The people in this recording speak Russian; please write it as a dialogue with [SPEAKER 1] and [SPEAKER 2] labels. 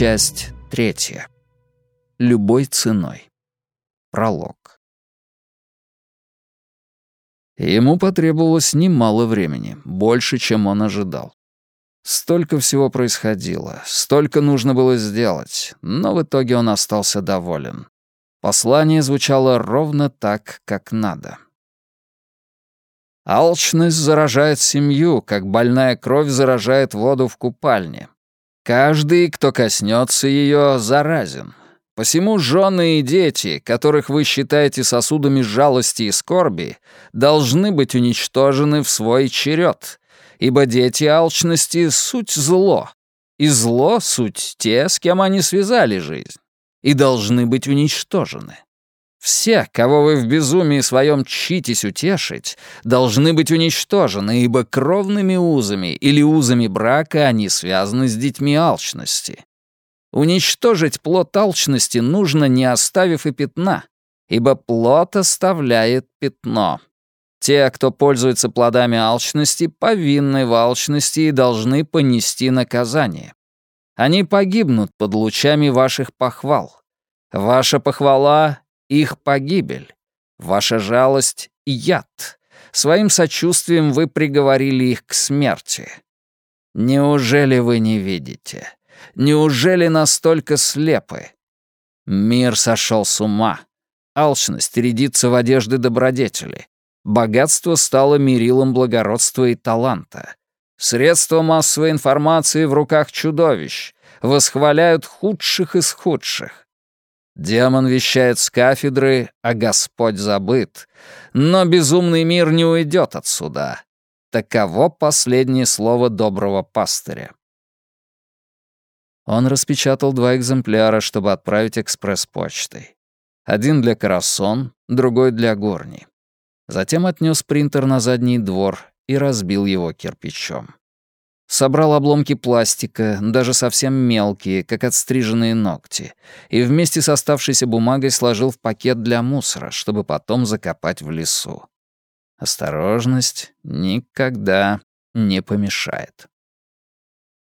[SPEAKER 1] Часть третья. Любой ценой. Пролог. Ему потребовалось немало времени, больше, чем он ожидал. Столько всего происходило, столько нужно было сделать, но в итоге он остался доволен. Послание звучало ровно так, как надо. Алчность заражает семью, как больная кровь заражает воду в купальне. Каждый, кто коснется ее, заразен. Посему жены и дети, которых вы считаете сосудами жалости и скорби, должны быть уничтожены в свой черед, ибо дети алчности — суть зло, и зло — суть те, с кем они связали жизнь, и должны быть уничтожены. Все, кого вы в безумии своем читесь утешить, должны быть уничтожены, ибо кровными узами или узами брака они связаны с детьми алчности. Уничтожить плод алчности нужно, не оставив и пятна, ибо плод оставляет пятно. Те, кто пользуется плодами алчности, повинны в алчности и должны понести наказание. Они погибнут под лучами ваших похвал. Ваша похвала их погибель. Ваша жалость — яд. Своим сочувствием вы приговорили их к смерти. Неужели вы не видите? Неужели настолько слепы? Мир сошел с ума. Алчность рядится в одежды добродетели. Богатство стало мерилом благородства и таланта. Средства массовой информации в руках чудовищ. Восхваляют худших из худших. Демон вещает с кафедры, а Господь забыт. Но безумный мир не уйдет отсюда. Таково последнее слово доброго пастыря. Он распечатал два экземпляра, чтобы отправить экспресс-почтой. Один для Карасон, другой для Горни. Затем отнес принтер на задний двор и разбил его кирпичом. Собрал обломки пластика, даже совсем мелкие, как отстриженные ногти, и вместе с оставшейся бумагой сложил в пакет для мусора, чтобы потом закопать в лесу. Осторожность никогда не помешает.